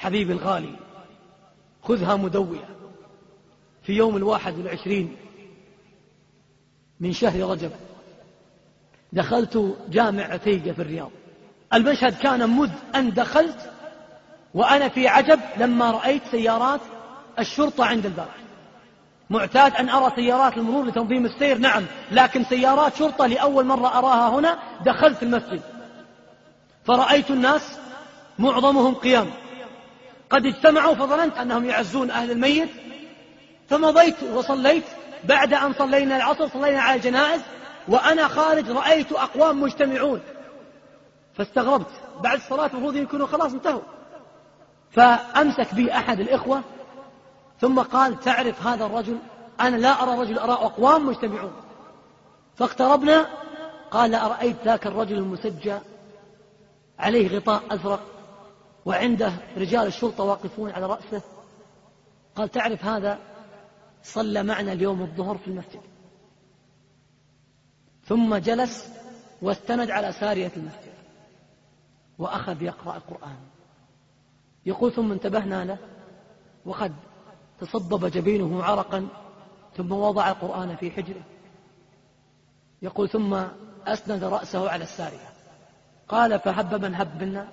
حبيبي الغالي خذها مدوية. في يوم الواحد والعشرين من شهر رجب دخلت جامع عتيقة في الرياض. المشهد كان مذ أن دخلت وأنا في عجب لما رأيت سيارات الشرطة عند الباب. معتاد أن أرى سيارات المرور لتنظيم السير نعم لكن سيارات شرطة لأول مرة أراها هنا دخلت المسجد. فرأيت الناس معظمهم قيام. قد اجتمعوا فظننت أنهم يعزون أهل الميت فمضيت وصليت. بعد أن صلينا العصر صلينا على الجنائز وأنا خارج رأيت أقوام مجتمعون. فاستغربت. بعد الصلاة المفروض يكونوا خلاص انتهوا. فأمسك بي أحد الإخوة ثم قال تعرف هذا الرجل؟ أنا لا أرى رجل أرى أقوام مجتمعون. فاقتربنا قال أرأيت ذاك الرجل المسجى؟ عليه غطاء أزرق. وعنده رجال الشرطة واقفون على رأسه. قال تعرف هذا صلى معنا اليوم الظهر في المسجد. ثم جلس واستند على سارية المسجد. وأخذ يقرأ القرآن. يقول ثم انتبهنا له. وقد تصبب جبينه عرقا. ثم وضع القرآن في حجره. يقول ثم أسند رأسه على السارية. قال فهب من هب منا.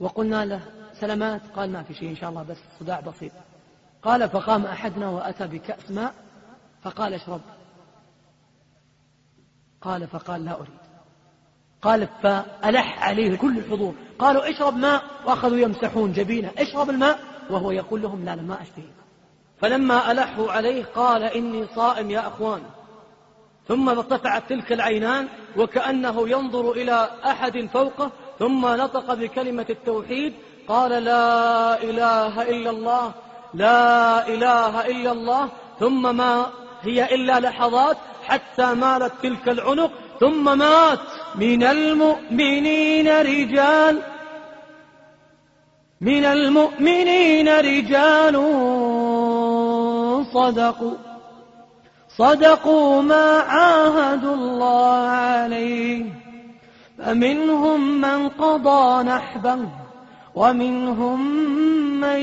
وقلنا له سلامات. قال ما في شيء إن شاء الله بس صداع بسيط. قال فقام أحدنا وأتى بكأس ماء. فقال اشرب. قال فقال لا أريد. قال فألح عليه كل الحضور. قالوا اشرب ماء. وأخذوا يمسحون جبينه. اشرب الماء. وهو يقول لهم لا لا ما أشتهي. فلما ألحوا عليه قال إني صائم يا أخوان. ثم ارتفعت تلك العينان وكأنه ينظر إلى أحد فوقه ثم نطق بكلمة التوحيد قال لا إله إلا الله لا إله إلا الله ثم ما هي إلا لحظات حتى مالت تلك العنق ثم مات. من المؤمنين رجال من المؤمنين رجال صدقوا صدقوا ما عاهدوا الله عليه. فمنهم من قضى نحبه ومنهم من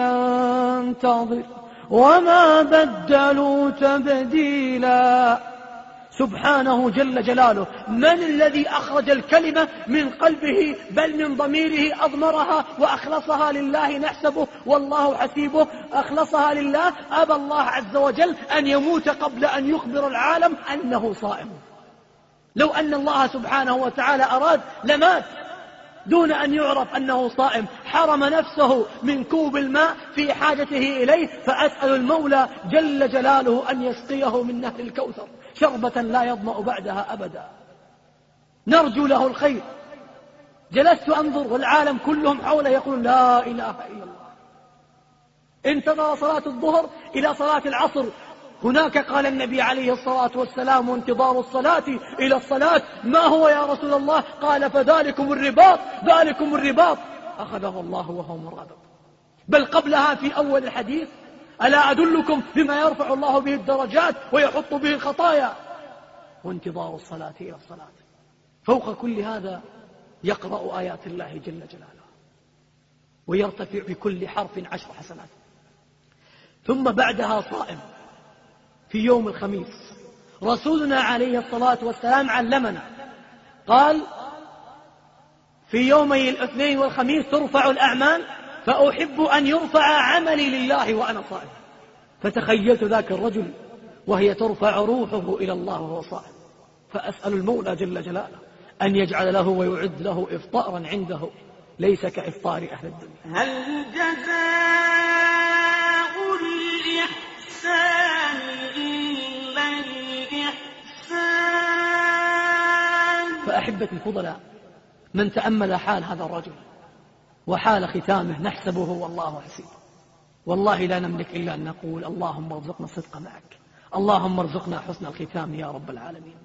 ينتظر وما بدلوا تبديلا. سبحانه جل جلاله من الذي أخرج الكلمة من قلبه بل من ضميره أضمرها وأخلصها لله نحسبه؟ والله حسيبه. أخلصها لله أبى الله عز وجل أن يموت قبل أن يخبر العالم أنه صائم. لو أن الله سبحانه وتعالى أراد لمات دون أن يعرف أنه صائم. حرم نفسه من كوب الماء في حاجته إليه فأسأل المولى جل جلاله أن يسقيه من نهر الكوثر شربة لا يظمأ بعدها أبدا. نرجو له الخير. جلست أنظر والعالم كلهم حوله يقول لا إله إلا الله. انتظر صلاة الظهر إلى صلاة العصر. هناك قال النبي عليه الصلاة والسلام انتظار الصلاة إلى الصلاة ما هو يا رسول الله؟ قال فذلكم الرباط ذلكم الرباط. أخذه الله وهو مرابط. بل قبلها في أول الحديث ألا أدلكم بما يرفع الله به الدرجات ويحط به الخطايا؟ وانتظار الصلاة إلى الصلاة. فوق كل هذا يقرأ آيات الله جل جلاله. ويرتفع بكل حرف عشر حسنات. ثم بعدها صائم. في يوم الخميس. رسولنا عليه الصلاة والسلام علمنا. قال في يومي الاثنين والخميس ترفع الأعمال فأحب أن يرفع عملي لله وأنا صائم. فتخيلت ذاك الرجل وهي ترفع روحه إلى الله وهو صائم. فأسأل المولى جل جلاله أن يجعل له ويعد له إفطارا عنده ليس كإفطار أهل الدنيا. هل جزاء الإحسان فأحبة الفضلاء من تأمل حال هذا الرجل وحال ختامه نحسبه والله حسيب. والله لا نملك إلا أن نقول اللهم ارزقنا الصدق معك. اللهم ارزقنا حسن الختام يا رب العالمين.